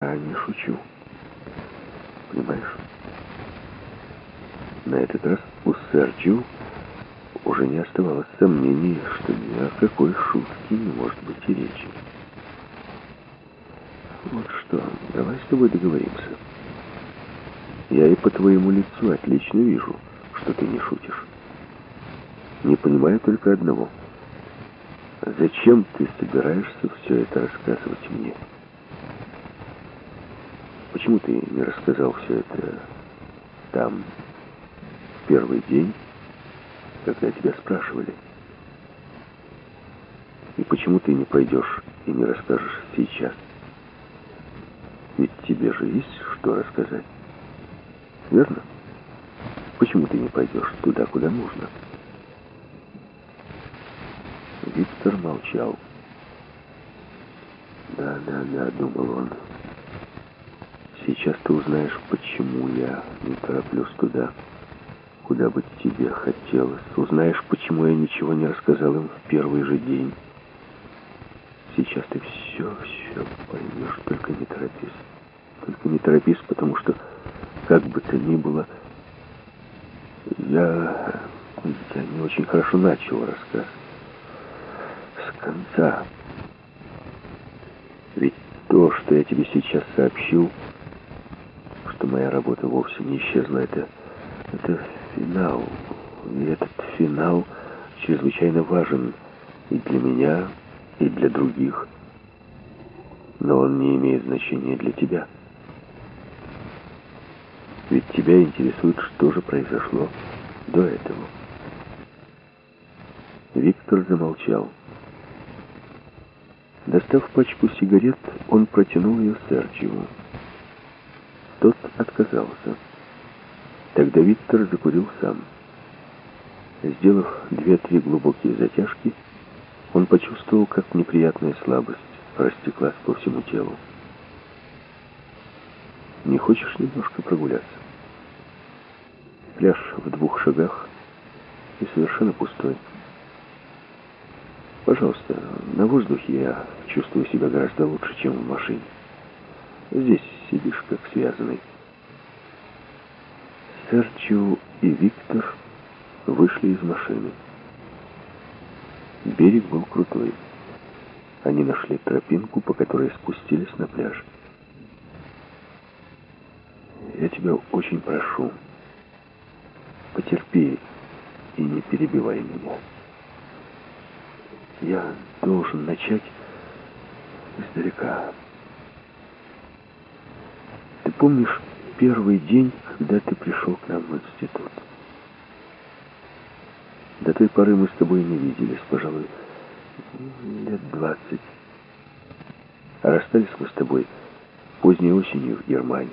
А не шучу. Понимаешь? На этот раз у Серджио уже не оставалось сомнений, что ни о какой шутке не может быть и речи. Вот что, давай с тобой договоримся. Я и по твоему лицу отлично вижу, что ты не шутишь. Не понимаю только одного. Зачем ты собираешься все это рассказывать мне? Почему ты не рассказал все это там, в первый день, когда тебя спрашивали? И почему ты не пойдешь и не расскажешь сейчас? Ведь тебе же есть что рассказать. Верно? Почему ты не пойдешь туда, куда нужно? Виктор молчал. «Да, да, да», — думал он. «Сейчас ты узнаешь, почему я не тороплюсь туда, куда бы тебе хотелось. Узнаешь, почему я ничего не рассказал им в первый же день. Сейчас ты все, все поймешь, только не торопись. Только не торопись, потому что, как бы то ни было, я, я не очень хорошо начал рассказ конца. Ведь то, что я тебе сейчас сообщил, что моя работа вовсе не исчезла, это, это финал. И этот финал чрезвычайно важен и для меня, и для других. Но он не имеет значения для тебя. Ведь тебя интересует, что же произошло до этого. Виктор замолчал. Достав пачку сигарет, он протянул ее Серджио. Тот отказался. Тогда Виктор закурил сам. Сделав две-три глубокие затяжки, он почувствовал, как неприятная слабость растеклась по всему телу. «Не хочешь немножко прогуляться?» Пляж в двух шагах и совершенно пустой. Пожалуйста, на воздухе я чувствую себя гораздо лучше, чем в машине. Здесь сидишь как связанный. Серчио и Виктор вышли из машины. Берег был крутой. Они нашли тропинку, по которой спустились на пляж. Я тебя очень прошу, потерпи и не перебивай меня. Я должен начать издалека. Ты помнишь первый день, когда ты пришел к нам в институт? До той поры мы с тобой не виделись, пожалуй, лет двадцать. А расстались мы с тобой поздней осенью в Германии.